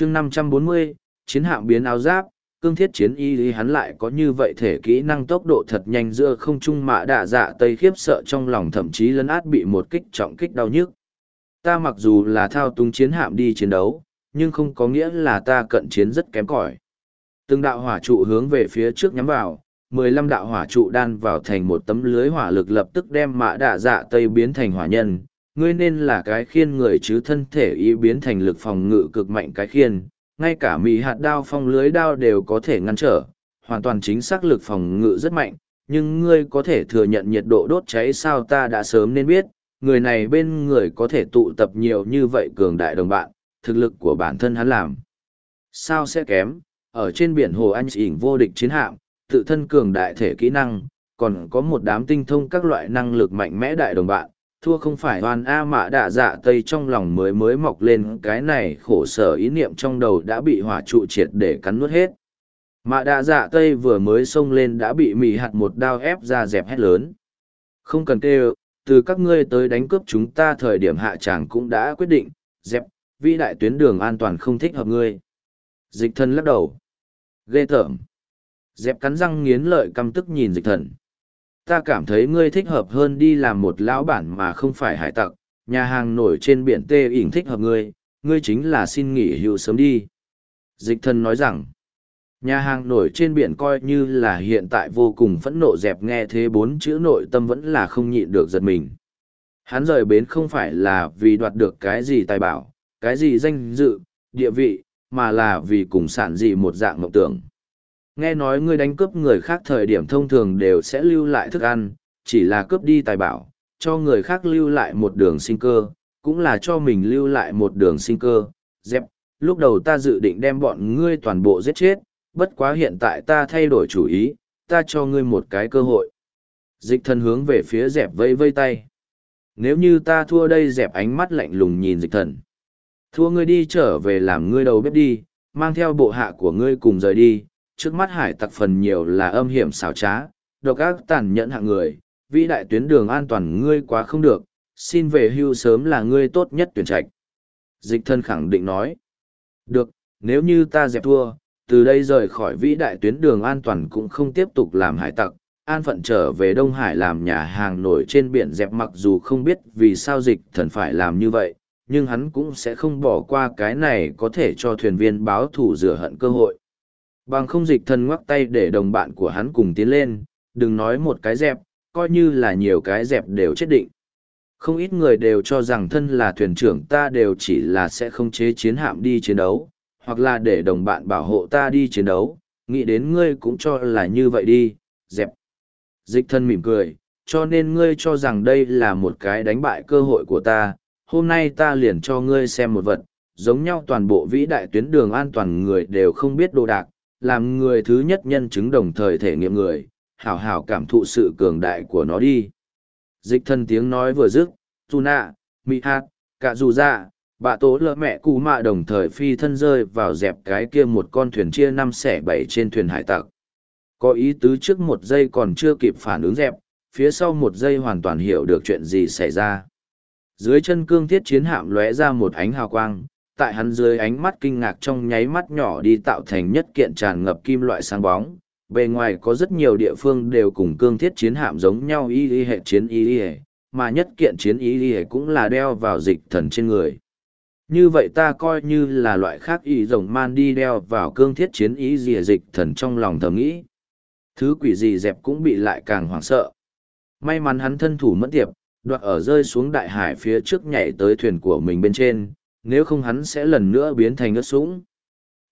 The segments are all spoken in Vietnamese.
chương 540, chiến hạm biến áo giáp, cương thiết chiến y lý hắn lại có như vậy thể kỹ năng tốc độ thật nhanh giữa không trung mạ đạ dạ tây khiếp sợ trong lòng thậm chí lấn át bị một kích trọng kích đau nhức. Ta mặc dù là thao túng chiến hạm đi chiến đấu, nhưng không có nghĩa là ta cận chiến rất kém cỏi. Từng đạo hỏa trụ hướng về phía trước nhắm vào, mười lăm đạo hỏa trụ đan vào thành một tấm lưới hỏa lực lập tức đem mạ đạ dạ tây biến thành hỏa nhân. Ngươi nên là cái khiên người chứ thân thể ý biến thành lực phòng ngự cực mạnh cái khiên, ngay cả mì hạt đao phong lưới đao đều có thể ngăn trở, hoàn toàn chính xác lực phòng ngự rất mạnh, nhưng ngươi có thể thừa nhận nhiệt độ đốt cháy sao ta đã sớm nên biết, người này bên người có thể tụ tập nhiều như vậy cường đại đồng bạn, thực lực của bản thân hắn làm. Sao sẽ kém, ở trên biển hồ anh ỉn vô địch chiến hạm, tự thân cường đại thể kỹ năng, còn có một đám tinh thông các loại năng lực mạnh mẽ đại đồng bạn, thua không phải hoàn A mạ đạ dạ tây trong lòng mới mới mọc lên cái này khổ sở ý niệm trong đầu đã bị hỏa trụ triệt để cắn nuốt hết. Mạ đạ dạ tây vừa mới xông lên đã bị mì hạt một đao ép ra dẹp hét lớn. Không cần kêu, từ các ngươi tới đánh cướp chúng ta thời điểm hạ tràng cũng đã quyết định, dẹp, vĩ đại tuyến đường an toàn không thích hợp ngươi. Dịch thân lắc đầu. Ghê tởm. Dẹp cắn răng nghiến lợi căm tức nhìn dịch thần ta cảm thấy ngươi thích hợp hơn đi làm một lão bản mà không phải hải tặc, nhà hàng nổi trên biển tê ỉn thích hợp ngươi, ngươi chính là xin nghỉ hưu sớm đi. Dịch thân nói rằng, nhà hàng nổi trên biển coi như là hiện tại vô cùng phẫn nộ dẹp nghe thế bốn chữ nội tâm vẫn là không nhịn được giật mình. Hắn rời bến không phải là vì đoạt được cái gì tài bảo, cái gì danh dự, địa vị, mà là vì cùng sản dị một dạng mộng tưởng nghe nói ngươi đánh cướp người khác thời điểm thông thường đều sẽ lưu lại thức ăn, chỉ là cướp đi tài bảo, cho người khác lưu lại một đường sinh cơ, cũng là cho mình lưu lại một đường sinh cơ. Dẹp, lúc đầu ta dự định đem bọn ngươi toàn bộ giết chết, bất quá hiện tại ta thay đổi chủ ý, ta cho ngươi một cái cơ hội. Dịch thần hướng về phía dẹp vây vây tay. Nếu như ta thua đây dẹp ánh mắt lạnh lùng nhìn dịch thần. Thua ngươi đi trở về làm ngươi đầu bếp đi, mang theo bộ hạ của ngươi cùng rời đi, trước mắt hải tặc phần nhiều là âm hiểm xảo trá, độc ác tàn nhẫn hạng người, vĩ đại tuyến đường an toàn ngươi quá không được, xin về hưu sớm là ngươi tốt nhất tuyển trạch. Dịch thân khẳng định nói, được, nếu như ta dẹp thua, từ đây rời khỏi vĩ đại tuyến đường an toàn cũng không tiếp tục làm hải tặc, an phận trở về Đông Hải làm nhà hàng nổi trên biển dẹp mặc dù không biết vì sao dịch thần phải làm như vậy, nhưng hắn cũng sẽ không bỏ qua cái này có thể cho thuyền viên báo thủ rửa hận cơ hội. Bằng không dịch thần ngoắc tay để đồng bạn của hắn cùng tiến lên, đừng nói một cái dẹp, coi như là nhiều cái dẹp đều chết định. Không ít người đều cho rằng thân là thuyền trưởng ta đều chỉ là sẽ không chế chiến hạm đi chiến đấu, hoặc là để đồng bạn bảo hộ ta đi chiến đấu, nghĩ đến ngươi cũng cho là như vậy đi, dẹp. Dịch thân mỉm cười, cho nên ngươi cho rằng đây là một cái đánh bại cơ hội của ta, hôm nay ta liền cho ngươi xem một vật, giống nhau toàn bộ vĩ đại tuyến đường an toàn người đều không biết đồ đạc, làm người thứ nhất nhân chứng đồng thời thể nghiệm người, hảo hảo cảm thụ sự cường đại của nó đi. Dịch thân tiếng nói vừa dứt, Tu nạ, mị hạt, cả dù dạ, bà tố lỡ mẹ cụ mạ đồng thời phi thân rơi vào dẹp cái kia một con thuyền chia năm xẻ bảy trên thuyền hải tặc. Có ý tứ trước một giây còn chưa kịp phản ứng dẹp, phía sau một giây hoàn toàn hiểu được chuyện gì xảy ra. Dưới chân cương thiết chiến hạm lóe ra một ánh hào quang, tại hắn dưới ánh mắt kinh ngạc trong nháy mắt nhỏ đi tạo thành nhất kiện tràn ngập kim loại sáng bóng. Bề ngoài có rất nhiều địa phương đều cùng cương thiết chiến hạm giống nhau y y hệ chiến y y hệ, mà nhất kiện chiến y y hệ cũng là đeo vào dịch thần trên người. Như vậy ta coi như là loại khác y rồng man đi đeo vào cương thiết chiến y y dịch thần trong lòng thầm nghĩ. Thứ quỷ gì dẹp cũng bị lại càng hoảng sợ. May mắn hắn thân thủ mất tiệp, đoạt ở rơi xuống đại hải phía trước nhảy tới thuyền của mình bên trên, nếu không hắn sẽ lần nữa biến thành ớt sũng.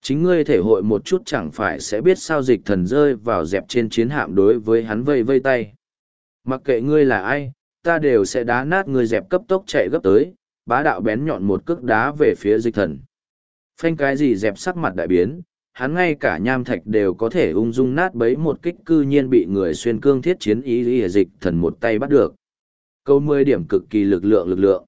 Chính ngươi thể hội một chút chẳng phải sẽ biết sao dịch thần rơi vào dẹp trên chiến hạm đối với hắn vây vây tay. Mặc kệ ngươi là ai, ta đều sẽ đá nát ngươi dẹp cấp tốc chạy gấp tới, bá đạo bén nhọn một cước đá về phía dịch thần. Phanh cái gì dẹp sắc mặt đại biến, hắn ngay cả nham thạch đều có thể ung dung nát bấy một kích cư nhiên bị người xuyên cương thiết chiến ý ý dịch thần một tay bắt được. Câu mười điểm cực kỳ lực lượng lực lượng.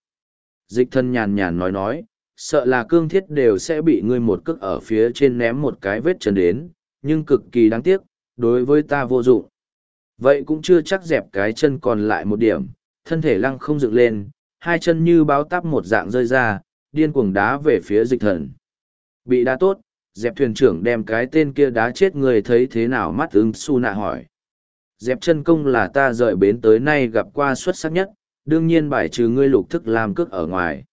Dịch thần nhàn nhàn nói nói, sợ là cương thiết đều sẽ bị ngươi một cước ở phía trên ném một cái vết chân đến, nhưng cực kỳ đáng tiếc, đối với ta vô dụng. Vậy cũng chưa chắc dẹp cái chân còn lại một điểm, thân thể lăng không dựng lên, hai chân như báo tắp một dạng rơi ra, điên cuồng đá về phía dịch thần. Bị đá tốt, dẹp thuyền trưởng đem cái tên kia đá chết người thấy thế nào mắt ứng su nạ hỏi. Dẹp chân công là ta rời bến tới nay gặp qua xuất sắc nhất, đương nhiên bài trừ ngươi lục thức làm cước ở ngoài.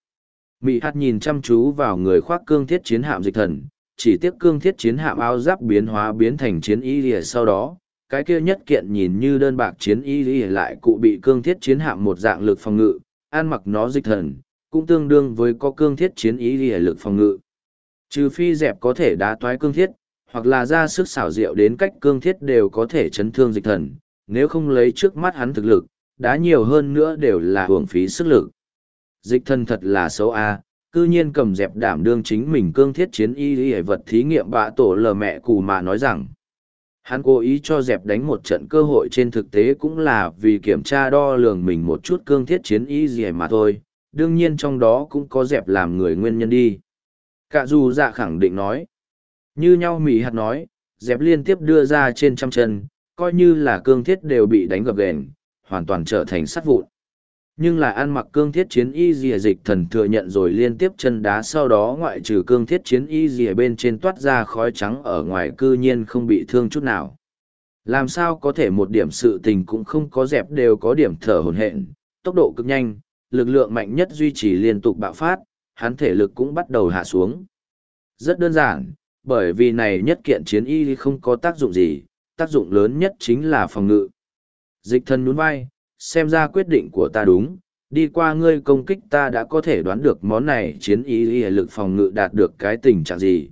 Mị hạt nhìn chăm chú vào người khoác cương thiết chiến hạm dịch thần, chỉ tiếc cương thiết chiến hạm áo giáp biến hóa biến thành chiến y lìa sau đó, cái kia nhất kiện nhìn như đơn bạc chiến y lìa lại cụ bị cương thiết chiến hạm một dạng lực phòng ngự, ăn mặc nó dịch thần, cũng tương đương với có cương thiết chiến y lìa lực phòng ngự. Trừ phi dẹp có thể đá toái cương thiết, hoặc là ra sức xảo diệu đến cách cương thiết đều có thể chấn thương dịch thần, nếu không lấy trước mắt hắn thực lực, đã nhiều hơn nữa đều là hưởng phí sức lực. Dịch thần thật là xấu a, cư nhiên cầm dẹp đảm đương chính mình cương thiết chiến y y vật thí nghiệm bạ tổ lờ mẹ cù mà nói rằng. Hắn cố ý cho dẹp đánh một trận cơ hội trên thực tế cũng là vì kiểm tra đo lường mình một chút cương thiết chiến y gì mà thôi, đương nhiên trong đó cũng có dẹp làm người nguyên nhân đi. Cả dù dạ khẳng định nói. Như nhau mỉ hạt nói, dẹp liên tiếp đưa ra trên trăm chân, coi như là cương thiết đều bị đánh gập ghềnh, hoàn toàn trở thành sắt vụn. Nhưng là ăn mặc cương thiết chiến y dìa dịch thần thừa nhận rồi liên tiếp chân đá sau đó ngoại trừ cương thiết chiến y dìa bên trên toát ra khói trắng ở ngoài cư nhiên không bị thương chút nào. Làm sao có thể một điểm sự tình cũng không có dẹp đều có điểm thở hồn hện, tốc độ cực nhanh, lực lượng mạnh nhất duy trì liên tục bạo phát, hắn thể lực cũng bắt đầu hạ xuống. Rất đơn giản, bởi vì này nhất kiện chiến y không có tác dụng gì, tác dụng lớn nhất chính là phòng ngự. Dịch thần nhún vai, xem ra quyết định của ta đúng, đi qua ngươi công kích ta đã có thể đoán được món này chiến ý y lực phòng ngự đạt được cái tình trạng gì.